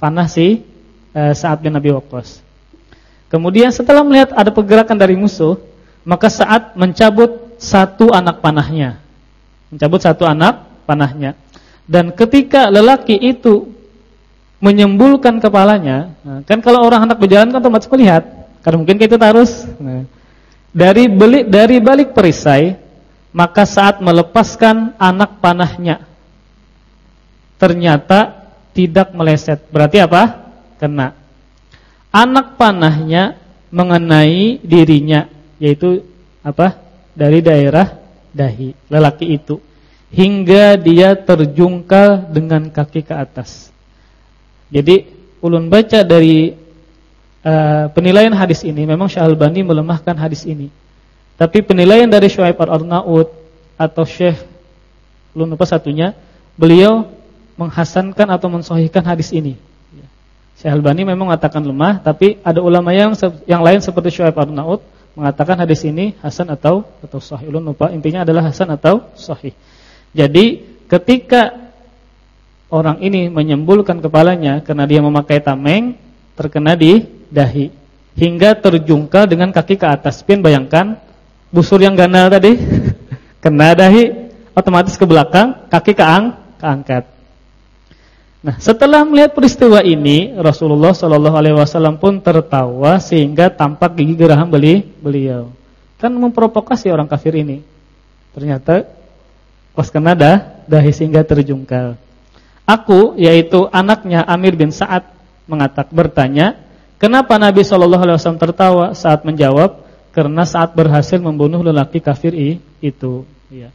panah si Eh, saat bin Nabi Waqqas. Kemudian setelah melihat ada pergerakan dari musuh, maka saat mencabut satu anak panahnya. Mencabut satu anak panahnya. Dan ketika lelaki itu menyembulkan kepalanya, nah, kan kalau orang hendak berjalan kan otomatis melihat, karena mungkin kita harus nah, dari beli dari balik perisai, maka saat melepaskan anak panahnya ternyata tidak meleset. Berarti apa? kena. Anak panahnya mengenai dirinya yaitu apa? Dari daerah dahi lelaki itu hingga dia terjungkal dengan kaki ke atas. Jadi ulun baca dari uh, penilaian hadis ini memang Syalbani melemahkan hadis ini. Tapi penilaian dari Syuaib Ar-Arnaud atau Syekh ulun lupa satunya beliau menghasankan atau mensohihkan hadis ini. Syekh Albani memang mengatakan lemah, tapi ada ulama yang yang lain seperti Syuaib Arnaud mengatakan hadis ini hasan atau atau sahih. Ulun lupa intinya adalah hasan atau sahih. Jadi ketika orang ini menyembulkan kepalanya karena dia memakai tameng terkena di dahi hingga terjungkal dengan kaki ke atas. Pian bayangkan busur yang ganal tadi kena dahi otomatis ke belakang, kaki keang keangkat. Nah, setelah melihat peristiwa ini, Rasulullah Shallallahu alaihi wasallam pun tertawa sehingga tampak gigi geraham beli beliau. Kan memprovokasi orang kafir ini. Ternyata pas kena dah dahi sehingga terjungkal. Aku yaitu anaknya Amir bin Sa'ad mengatak bertanya, "Kenapa Nabi Shallallahu alaihi wasallam tertawa saat menjawab?" Karena saat berhasil membunuh lelaki kafir itu. Ya.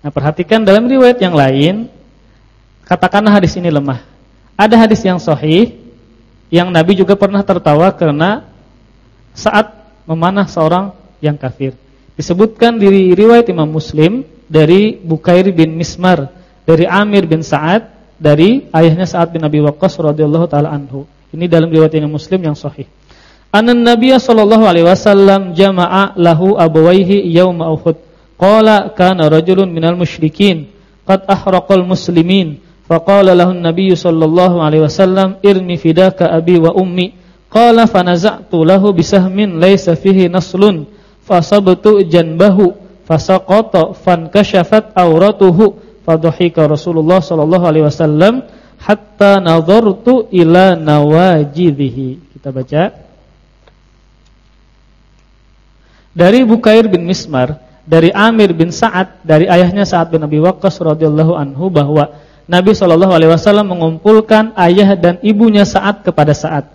Nah, perhatikan dalam riwayat yang lain katakanlah hadis ini lemah. Ada hadis yang sahih yang Nabi juga pernah tertawa karena saat memanah seorang yang kafir. Disebutkan di riwayat Imam Muslim dari Bukair bin Mismar, dari Amir bin Sa'ad, dari ayahnya Sa'ad bin Abi Waqqas radhiyallahu taala anhu. Ini dalam riwayat Imam Muslim yang sahih. Anan Nabiy sallallahu alaihi wasallam jama'a lahu abawaihi yauma Uhud. Qala kana rajulun minal musyrikin qad ahraqal muslimin Faqala lahu an-nabiy sallallahu alaihi wasallam irmi fidaka abi wa ummi. Qala fanaza'tu lahu bisahmin laysa fihi naslun fasabtu janbahu fasaqata fankashafat auratuhu fadhahika Rasulullah sallallahu alaihi wasallam hatta nadhartu ila nawajidhihi. Kita baca Dari Bukair bin Mismar, dari Amir bin Sa'ad, dari ayahnya Sa'ad bin Abi Waqqas radhiyallahu anhu bahwa Nabi Shallallahu Alaihi Wasallam mengumpulkan ayah dan ibunya saat kepada saat.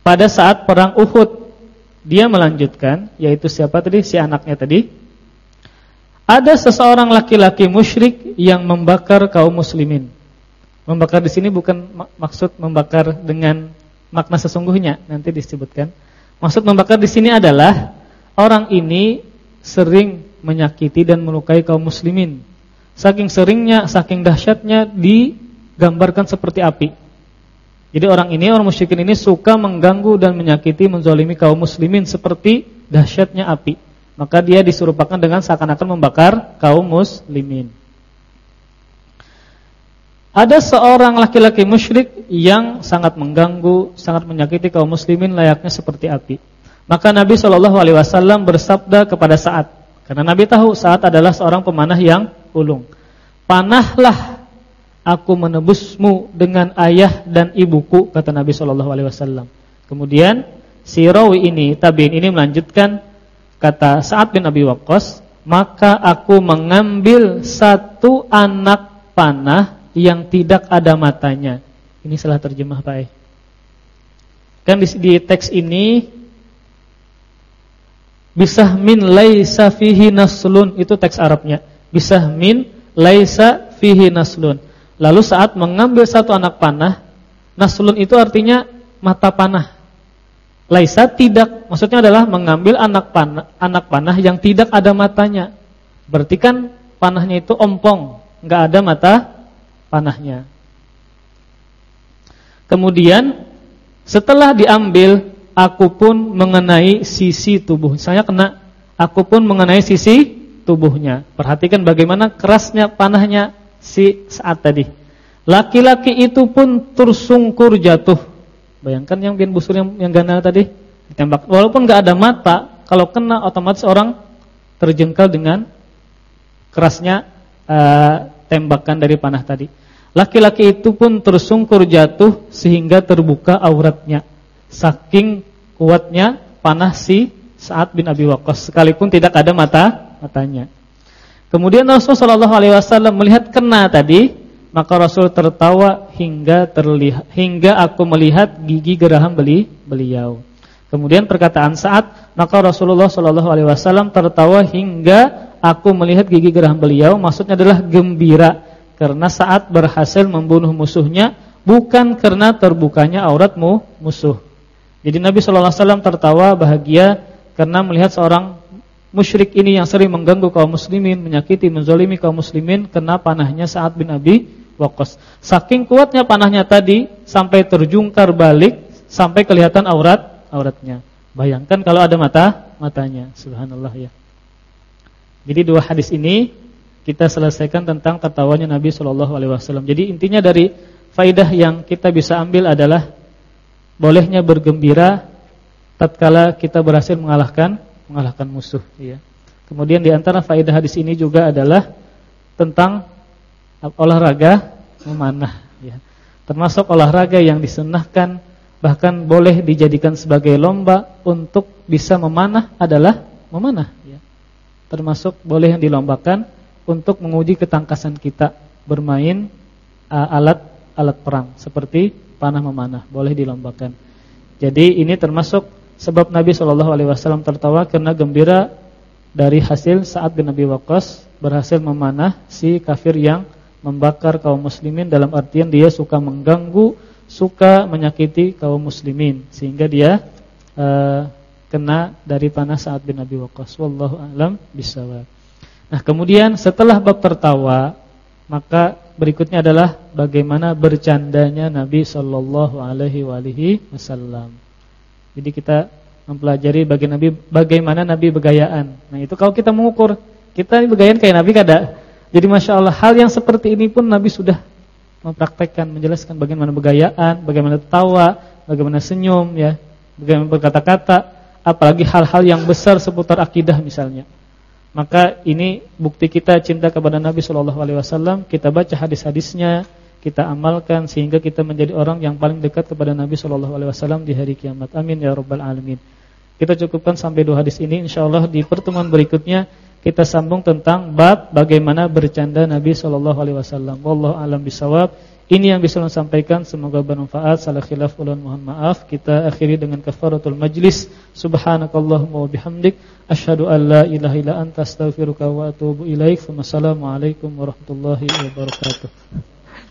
Pada saat perang Uhud, dia melanjutkan, yaitu siapa tadi si anaknya tadi. Ada seseorang laki-laki musyrik yang membakar kaum muslimin. Membakar di sini bukan maksud membakar dengan makna sesungguhnya, nanti disebutkan. Maksud membakar di sini adalah orang ini sering menyakiti dan melukai kaum muslimin Saking seringnya, saking dahsyatnya digambarkan seperti api. Jadi orang ini, orang musyrikin ini suka mengganggu dan menyakiti, menzalimi kaum muslimin seperti dahsyatnya api. Maka dia disuruhkan dengan seakan-akan membakar kaum muslimin. Ada seorang laki-laki musyrik yang sangat mengganggu, sangat menyakiti kaum muslimin layaknya seperti api. Maka Nabi Shallallahu alaihi wasallam bersabda kepada Sa'ad, karena Nabi tahu Sa'ad adalah seorang pemanah yang ulung. Panahlah aku menebusmu dengan ayah dan ibuku kata Nabi sallallahu alaihi wasallam. Kemudian si rawi ini tabi'in ini melanjutkan kata Sa'ad bin Abi Waqqas, maka aku mengambil satu anak panah yang tidak ada matanya. Ini salah terjemah Pak. Kan di, di teks ini bisah min laisa fihi naslun itu teks Arabnya bisahmin laisa fihi naslun. Lalu saat mengambil satu anak panah, naslun itu artinya mata panah. Laisa tidak, maksudnya adalah mengambil anak panah, anak panah yang tidak ada matanya. Berarti kan panahnya itu ompong, nggak ada mata panahnya. Kemudian setelah diambil, aku pun mengenai sisi tubuh. Saya kena, aku pun mengenai sisi tubuhnya. Perhatikan bagaimana kerasnya panahnya si saat tadi. Laki-laki itu pun tersungkur jatuh. Bayangkan yang bin busur yang, yang ganal tadi ditembak. Walaupun nggak ada mata, kalau kena otomatis orang terjengkal dengan kerasnya uh, tembakan dari panah tadi. Laki-laki itu pun tersungkur jatuh sehingga terbuka auratnya. Saking kuatnya panah si Sa'ad bin Abi Waqqas sekalipun tidak ada mata matanya. Kemudian Rasulullah Shallallahu Alaihi Wasallam melihat kena tadi, maka Rasul tertawa hingga terlihat hingga aku melihat gigi geraham beli beliau. Kemudian perkataan saat maka Rasulullah Shallallahu Alaihi Wasallam tertawa hingga aku melihat gigi geraham beliau. Maksudnya adalah gembira karena saat berhasil membunuh musuhnya bukan karena terbukanya auratmu musuh. Jadi Nabi Shallallahu Alaihi Wasallam tertawa bahagia karena melihat seorang musyrik ini yang sering mengganggu kaum muslimin, menyakiti, menzolimi kaum muslimin kena panahnya saat bin Abi Waqqas. Saking kuatnya panahnya tadi sampai terjungkar balik sampai kelihatan aurat auratnya. Bayangkan kalau ada mata matanya, subhanallah ya. Jadi dua hadis ini kita selesaikan tentang tertawanya Nabi Shallallahu alaihi wasallam. Jadi intinya dari faidah yang kita bisa ambil adalah bolehnya bergembira tatkala kita berhasil mengalahkan mengalahkan musuh ya. Kemudian di antara faedah hadis ini juga adalah tentang olahraga memanah ya. Termasuk olahraga yang disunahkan bahkan boleh dijadikan sebagai lomba untuk bisa memanah adalah memanah ya. Termasuk boleh yang dilombakan untuk menguji ketangkasan kita bermain uh, alat alat perang seperti panah memanah boleh dilombakan. Jadi ini termasuk Sebab Nabi Shallallahu Alaihi Wasallam tertawa karena gembira dari hasil saat bin Nabi Waqqas berhasil memanah si kafir yang membakar kaum muslimin dalam artian dia suka mengganggu, suka menyakiti kaum muslimin sehingga dia uh, kena dari panah saat bin Nabi Waqqas. Wallahu a'lam bishawab. Nah, kemudian setelah bab tertawa, maka berikutnya adalah bagaimana bercandanya Nabi sallallahu alaihi wasallam. Jadi kita mempelajari bagaimana Nabi bagaimana Nabi begayaan. Nah, itu kalau kita mengukur kita begayaan kayak Nabi kada. Jadi Masya Allah hal yang seperti ini pun Nabi sudah mempraktekkan, menjelaskan bagaimana begayaan, bagaimana tawa, bagaimana senyum ya, bagaimana berkata-kata, apalagi hal-hal yang besar seputar akidah misalnya. Maka ini bukti kita cinta kepada Nabi Shallallahu alaihi wasallam, kita baca hadis-hadisnya, kita amalkan sehingga kita menjadi orang yang paling dekat kepada Nabi Shallallahu Alaihi Wasallam di hari kiamat. Amin ya robbal alamin. Kita cukupkan sampai dua hadis ini. Insya Allah di pertemuan berikutnya kita sambung tentang bab bagaimana bercanda Nabi Shallallahu Alaihi Wasallam. Wallahu alam bisawab. Ini yang bisa saya sampaikan semoga bermanfaat. Salah khilaf ulun mohon maaf. Kita akhiri dengan kafaratul majlis. Subhanakallahumma wa bihamdik asyhadu an la ilaha illa anta astaghfiruka wa atubu ilaik. Wassalamualaikum warahmatullahi wabarakatuh.